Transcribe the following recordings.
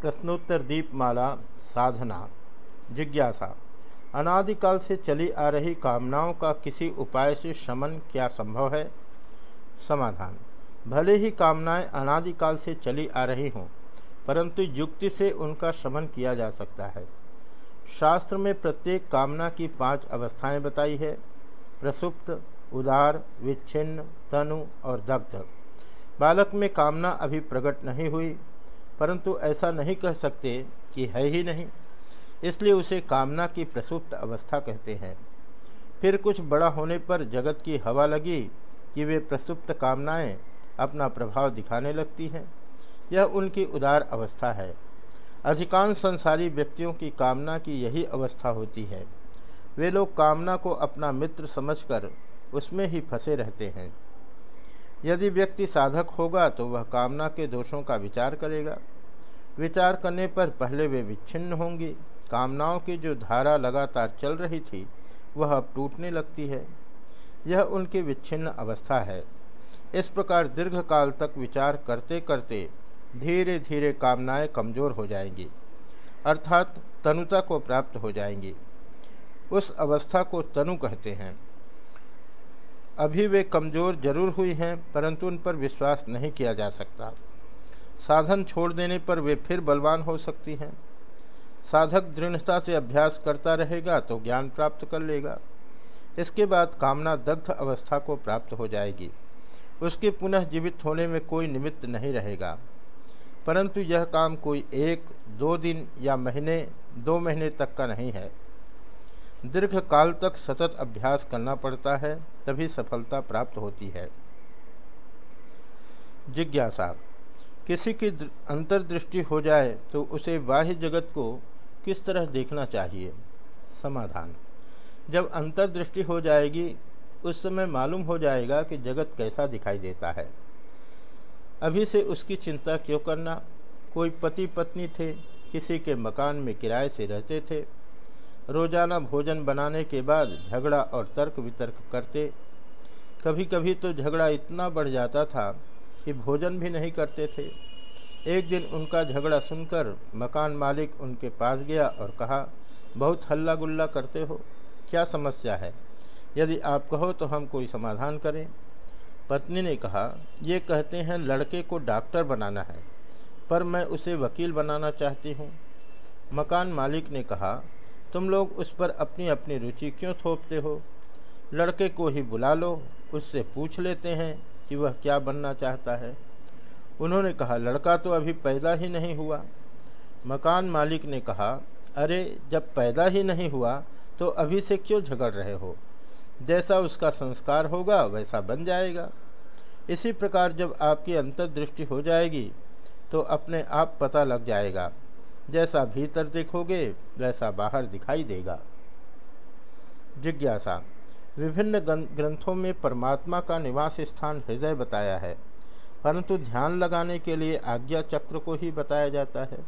प्रश्नोत्तर दीपमाला, साधना, जिज्ञासा। अनादिकाल से चली आ रही कामनाओं का किसी उपाय से शमन क्या संभव है? समाधान। भले ही कामनाएँ अनादिकाल से चली आ रही हों, परंतु युक्ति से उनका शमन किया जा सकता है। शास्त्र में प्रत्येक कामना की पाँच अवस्थाएँ बताई है। प्रसुप्त, उदार, विच्छिन्न, तनु और दग्ध। बालक में कामना अभी प्रकट नहीं हुई। परंतु ऐसा नहीं कह सकते कि है ही नहीं। इसलिए उसे कामना की प्रसुप्त अवस्था कहते हैं। फिर कुछ बड़ा होने पर जगत की हवा लगी कि वे प्रसुप्त कामनाएँ अपना प्रभाव दिखाने लगती हैं। यह उनकी उदार अवस्था है। अधिकांश संसारी व्यक्तियों की कामना की यही अवस्था होती है। वे लोग कामना को अपना मित्र समझकर उसमें ही फंसे रहते हैं। यदि व्यक्ति साधक होगा तो वह कामना के दोषों का विचार करेगा। विचार करने पर पहले वे विच्छिन्न होंगी। कामनाओं की जो धारा लगातार चल रही थी, वह अब टूटने लगती है। यह उनकी विच्छिन्न अवस्था है। इस प्रकार दीर्घ काल तक विचार करते करते धीरे धीरे कामनाएँ कमज़ोर हो जाएँगी, अर्थात तनुता को प्राप्त हो जाएँगी। उस अवस्था को तनु कहते हैं। अभी वे कमज़ोर ज़रूर हुई हैं, परंतु उन पर विश्वास नहीं किया जा सकता। साधन छोड़ देने पर वे फिर बलवान हो सकती हैं। साधक दृढ़ता से अभ्यास करता रहेगा तो ज्ञान प्राप्त कर लेगा। इसके बाद कामना दग्ध अवस्था को प्राप्त हो जाएगी। उसके पुनः जीवित होने में कोई निमित्त नहीं रहेगा। परंतु यह काम कोई एक, दो दिन या महीने, दो महीने तक का नहीं है। दीर्घ काल तक सतत अभ्यास करना पड़ता है, तभी सफलता प्राप्त होती है। जिज्ञासा, किसी की अंतर्दृष्टि हो जाए तो उसे बाह्य जगत को किस तरह देखना चाहिए? समाधान, जब अंतर्दृष्टि हो जाएगी, उस समय मालूम हो जाएगा कि जगत कैसा दिखाई देता है। अभी से उसकी चिंता क्यों करना? कोई पति पत्नी थे, किसी के मकान में किराए से रहते थे रोज़ाना भोजन बनाने के बाद झगड़ा और तर्क वितर्क करते। कभी कभी तो झगड़ा इतना बढ़ जाता था कि भोजन भी नहीं करते थे। एक दिन उनका झगड़ा सुनकर मकान मालिक उनके पास गया और कहा, बहुत हल्ला गुल्ला करते हो, क्या समस्या है? यदि आप कहो तो हम कोई समाधान करें। पत्नी ने कहा, ये कहते हैं लड़के को डॉक्टर बनाना है, पर मैं उसे वकील बनाना चाहती हूँ। मकान मालिक ने कहा तुम लोग उस पर अपनी अपनी रुचि क्यों थोपते हो? लड़के को ही बुला लो, उससे पूछ लेते हैं कि वह क्या बनना चाहता है। उन्होंने कहा, लड़का तो अभी पैदा ही नहीं हुआ। मकान मालिक ने कहा, अरे, जब पैदा ही नहीं हुआ तो अभी से क्यों झगड़ रहे हो? जैसा उसका संस्कार होगा, वैसा बन जाएगा। इसी प्रकार जब आपकी अंतर्दृष्टि हो जाएगी तो अपने आप पता लग जाएगा। जैसा भीतर देखोगे, वैसा बाहर दिखाई देगा। जिज्ञासा। विभिन्न ग्रंथों में परमात्मा का निवास स्थान हृदय बताया है, परंतु ध्यान लगाने के लिए आज्ञा चक्र को ही बताया जाता है।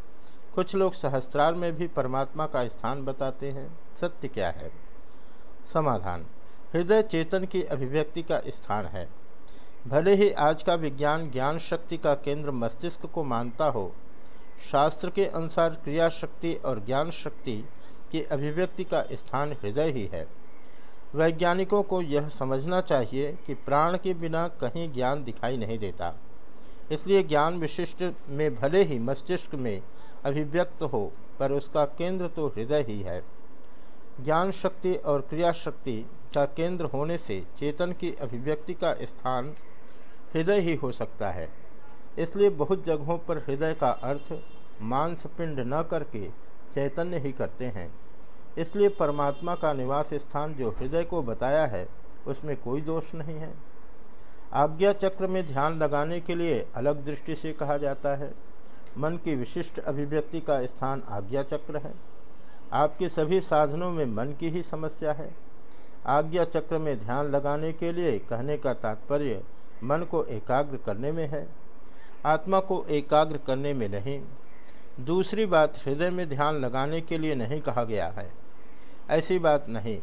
कुछ लोग सहस्त्रार में भी परमात्मा का स्थान बताते हैं। सत्य क्या है? समाधान। हृदय चेतन की अभिव्यक्ति का स्थान है। भले ही आज का विज्ञान ज्ञान शक्ति का केंद्र मस्तिष्क को मानता हो शास्त्र के अनुसार क्रिया शक्ति और ज्ञान शक्ति की अभिव्यक्ति का स्थान हृदय ही है। वैज्ञानिकों को यह समझना चाहिए कि प्राण के बिना कहीं ज्ञान दिखाई नहीं देता। इसलिए ज्ञान विशिष्ट में भले ही मस्तिष्क में अभिव्यक्त हो, पर उसका केंद्र तो हृदय ही है। ज्ञान शक्ति और क्रिया शक्ति का केंद्र होने से चेतन की अभिव्यक्ति का स्थान हृदय ही हो सकता है। इसलिए बहुत जगहों पर हृदय का अर्थ मांसपिंड न करके चैतन्य ही करते हैं। इसलिए परमात्मा का निवास स्थान जो हृदय को बताया है, उसमें कोई दोष नहीं है। आज्ञा चक्र में ध्यान लगाने के लिए अलग दृष्टि से कहा जाता है। मन की विशिष्ट अभिव्यक्ति का स्थान आज्ञा चक्र है। आपके सभी साधनों में मन की ही समस्या है। आज्ञा चक्र में ध्यान लगाने के लिए कहने का तात्पर्य मन को एकाग्र करने में है। आत्मा को एकाग्र करने में नहीं। दूसरी बात, हृदय में ध्यान लगाने के लिए नहीं कहा गया है। ऐसी बात नहीं।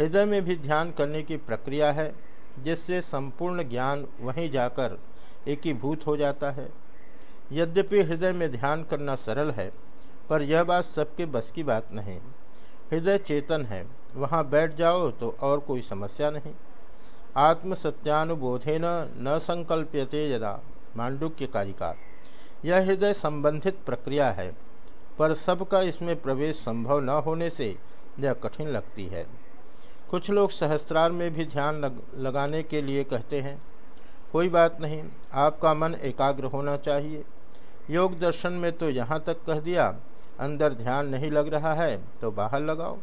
हृदय में भी ध्यान करने की प्रक्रिया है, जिससे संपूर्ण ज्ञान वहीं जाकर एकीभूत हो जाता है। यद्यपि हृदय में ध्यान करना सरल है, पर यह बात सबके बस की बात नहीं। हृदय चेतन है, वहाँ बैठ जाओ तो और कोई समस्या नहीं। आत्मसत्यानुबोधे न संकल्प्यते यदा। मांडुक्य कारिका। यह हृदय संबंधित प्रक्रिया है पर सबका इसमें प्रवेश संभव न होने से यह कठिन लगती है। कुछ लोग सहस्त्रार में भी ध्यान लग, लगाने के लिए कहते हैं कोई बात नहीं आपका मन एकाग्र होना चाहिए। योग दर्शन में तो यहाँ तक कह दिया अंदर ध्यान नहीं लग रहा है तो बाहर लगाओ।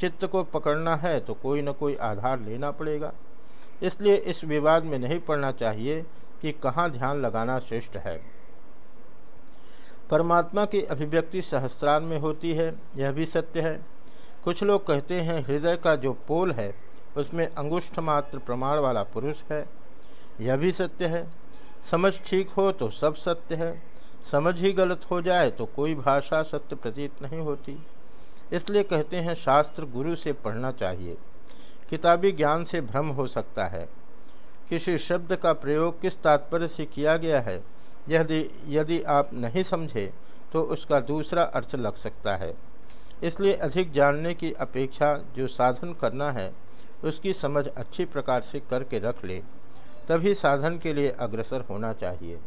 चित्त को पकड़ना है तो कोई न कोई आधार लेना पड़ेगा। इसलिए इस विवाद में नहीं पड़ना चाहिए कि कहाँ ध्यान लगाना श्रेष्ठ है। परमात्मा की अभिव्यक्ति सहस्त्रार में होती है, यह भी सत्य है। कुछ लोग कहते हैं हृदय का जो पोल है, उसमें अंगुष्ठ मात्र प्रमाण वाला पुरुष है। यह भी सत्य है। समझ ठीक हो तो सब सत्य है। समझ ही गलत हो जाए तो कोई भाषा सत्य प्रतीत नहीं होती। इसलिए कहते हैं शास्त्र गुरु से पढ़ना चाहिए। किताबी ज्ञान से भ्रम हो सकता है। किसी शब्द का प्रयोग किस तात्पर्य से किया गया है? यदि यदि आप नहीं समझे तो उसका दूसरा अर्थ लग सकता है। इसलिए अधिक जानने की अपेक्षा जो साधन करना है, उसकी समझ अच्छी प्रकार से करके रख ले। तभी साधन के लिए अग्रसर होना चाहिए।